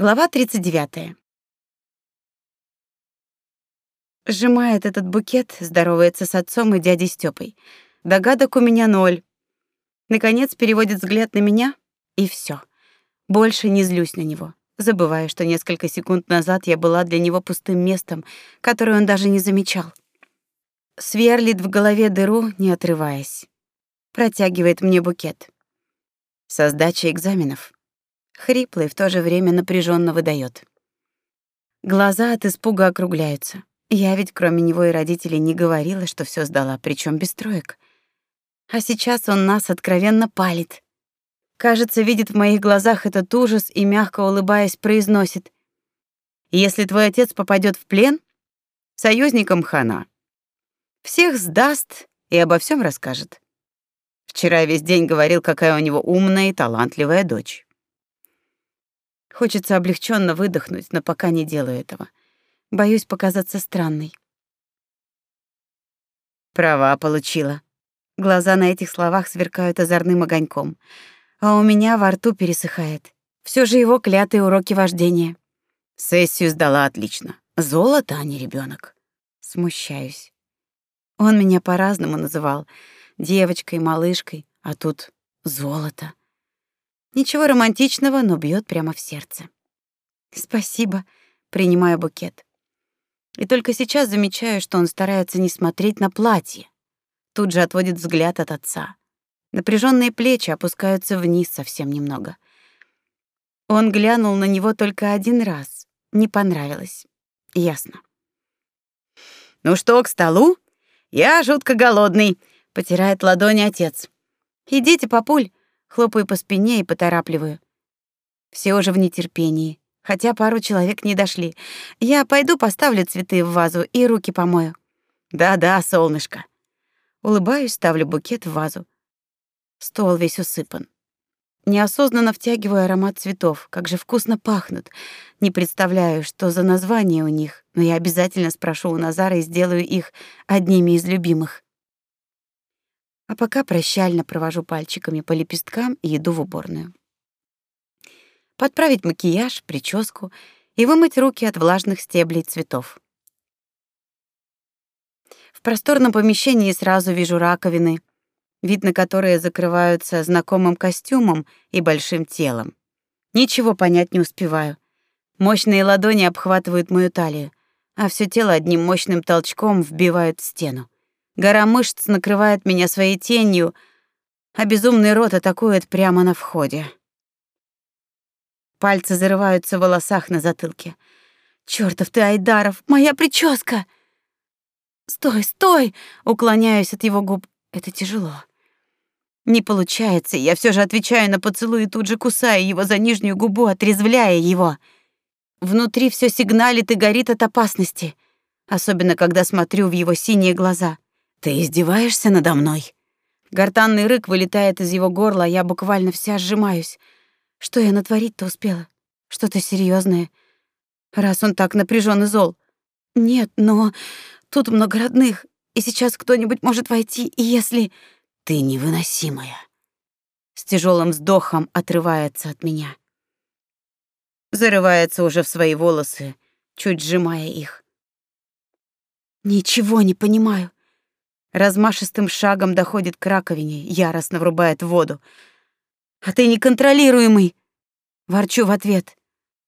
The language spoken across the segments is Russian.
Глава 39. Сжимает этот букет, здоровается с отцом и дядей Стёпой. Догадок у меня ноль. Наконец переводит взгляд на меня, и все. Больше не злюсь на него, забывая, что несколько секунд назад я была для него пустым местом, которое он даже не замечал. Сверлит в голове дыру, не отрываясь. Протягивает мне букет. Со сдачей экзаменов хриплый, в то же время напряженно выдает. Глаза от испуга округляются. Я ведь кроме него и родителей не говорила, что все сдала, причем без троек. А сейчас он нас откровенно палит. Кажется, видит в моих глазах этот ужас и мягко улыбаясь произносит: "Если твой отец попадет в плен, союзникам хана. Всех сдаст и обо всем расскажет. Вчера весь день говорил, какая у него умная и талантливая дочь. Хочется облегченно выдохнуть, но пока не делаю этого. Боюсь показаться странной. Права получила. Глаза на этих словах сверкают озорным огоньком, а у меня во рту пересыхает. Все же его клятые уроки вождения. Сессию сдала отлично. Золото, а не ребенок. Смущаюсь. Он меня по-разному называл: девочкой, малышкой, а тут золото. Ничего романтичного, но бьет прямо в сердце. Спасибо, принимаю букет. И только сейчас замечаю, что он старается не смотреть на платье. Тут же отводит взгляд от отца. Напряженные плечи опускаются вниз совсем немного. Он глянул на него только один раз. Не понравилось. Ясно. Ну что, к столу? Я жутко голодный, потирает ладони отец. Идите, папуль, Хлопаю по спине и поторапливаю. Все уже в нетерпении, хотя пару человек не дошли. Я пойду поставлю цветы в вазу и руки помою. Да-да, солнышко. Улыбаюсь, ставлю букет в вазу. Стол весь усыпан. Неосознанно втягиваю аромат цветов. Как же вкусно пахнут. Не представляю, что за название у них, но я обязательно спрошу у Назара и сделаю их одними из любимых. А пока прощально провожу пальчиками по лепесткам и иду в уборную. Подправить макияж, прическу и вымыть руки от влажных стеблей цветов. В просторном помещении сразу вижу раковины, вид на которые закрываются знакомым костюмом и большим телом. Ничего понять не успеваю. Мощные ладони обхватывают мою талию, а все тело одним мощным толчком вбивают в стену. Гора мышц накрывает меня своей тенью, а безумный рот атакует прямо на входе. Пальцы зарываются в волосах на затылке. Чёртов ты, Айдаров, моя прическа! Стой, стой! Уклоняюсь от его губ. Это тяжело. Не получается, я все же отвечаю на поцелуй и тут же кусаю его за нижнюю губу, отрезвляя его. Внутри все сигналит и горит от опасности, особенно когда смотрю в его синие глаза. Ты издеваешься надо мной? Гортанный рык вылетает из его горла, а я буквально вся сжимаюсь. Что я натворить-то успела? Что-то серьезное. Раз он так напряжен и зол. Нет, но тут много родных, и сейчас кто-нибудь может войти, и если ты невыносимая. С тяжелым вздохом отрывается от меня. Зарывается уже в свои волосы, чуть сжимая их. Ничего не понимаю. Размашистым шагом доходит к раковине, яростно врубает воду. «А ты неконтролируемый!» Ворчу в ответ.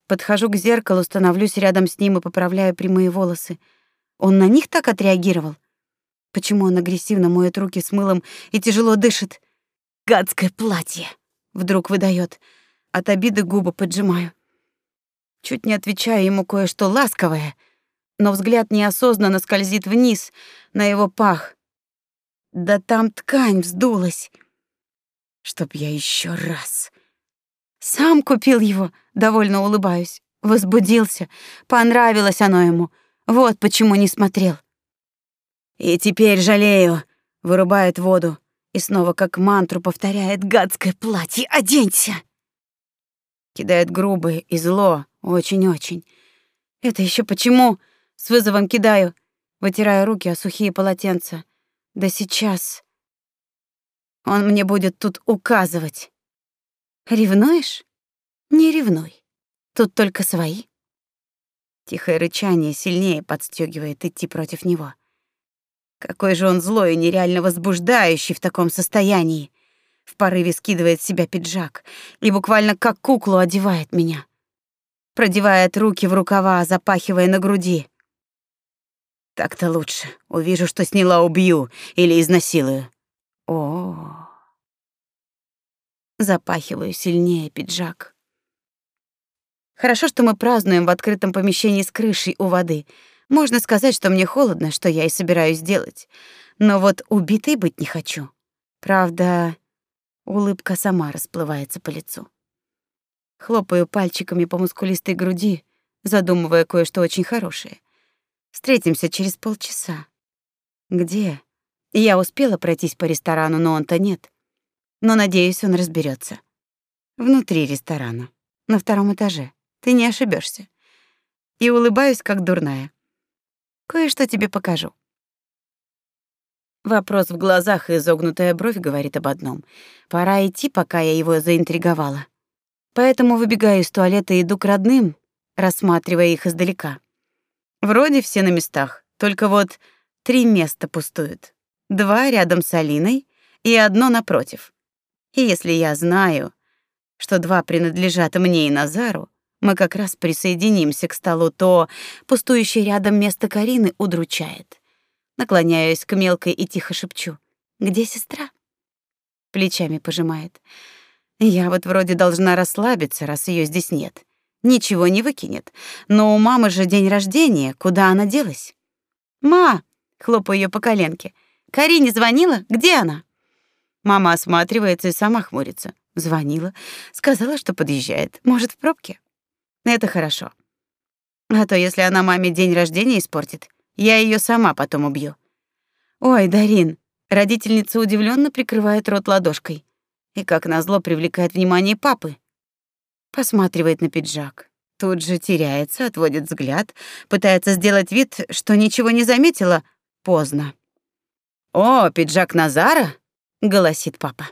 Подхожу к зеркалу, становлюсь рядом с ним и поправляю прямые волосы. Он на них так отреагировал? Почему он агрессивно моет руки с мылом и тяжело дышит? Гадское платье! Вдруг выдает. От обиды губы поджимаю. Чуть не отвечаю ему кое-что ласковое, но взгляд неосознанно скользит вниз, на его пах, да там ткань вздулась. Чтоб я еще раз. Сам купил его, довольно улыбаюсь. Возбудился, понравилось оно ему. Вот почему не смотрел. И теперь жалею, вырубает воду и снова как мантру повторяет гадское платье, оденься. Кидает грубое и зло, очень-очень. Это еще почему? С вызовом кидаю, вытирая руки о сухие полотенца. Да сейчас он мне будет тут указывать. Ревнуешь? Не ревнуй. Тут только свои. Тихое рычание сильнее подстегивает идти против него. Какой же он злой и нереально возбуждающий в таком состоянии. В порыве скидывает с себя пиджак и буквально как куклу одевает меня. Продевает руки в рукава, запахивая на груди. Так-то лучше. Увижу, что сняла, убью или изнасилую. О. Запахиваю сильнее пиджак. Хорошо, что мы празднуем в открытом помещении с крышей у воды. Можно сказать, что мне холодно, что я и собираюсь делать. Но вот убитой быть не хочу. Правда, улыбка сама расплывается по лицу. Хлопаю пальчиками по мускулистой груди, задумывая кое-что очень хорошее. Встретимся через полчаса. Где? Я успела пройтись по ресторану, но он-то нет. Но надеюсь, он разберется. Внутри ресторана, на втором этаже. Ты не ошибешься. И улыбаюсь, как дурная. Кое-что тебе покажу. Вопрос в глазах и изогнутая бровь говорит об одном. Пора идти, пока я его заинтриговала. Поэтому выбегаю из туалета и иду к родным, рассматривая их издалека. Вроде все на местах, только вот три места пустуют. Два рядом с Алиной и одно напротив. И если я знаю, что два принадлежат мне и Назару, мы как раз присоединимся к столу, то пустующее рядом место Карины удручает. Наклоняюсь к мелкой и тихо шепчу: "Где сестра?" Плечами пожимает. Я вот вроде должна расслабиться, раз ее здесь нет. Ничего не выкинет. Но у мамы же день рождения, куда она делась? "Ма!" хлопаю ее по коленке. "Карине звонила? Где она?" Мама осматривается и сама хмурится. Звонила, сказала, что подъезжает. Может, в пробке? Это хорошо. А то если она маме день рождения испортит, я ее сама потом убью. Ой, Дарин, родительница удивленно прикрывает рот ладошкой и как назло привлекает внимание папы. Посматривает на пиджак. Тут же теряется, отводит взгляд, пытается сделать вид, что ничего не заметила. Поздно. «О, пиджак Назара?» — голосит папа.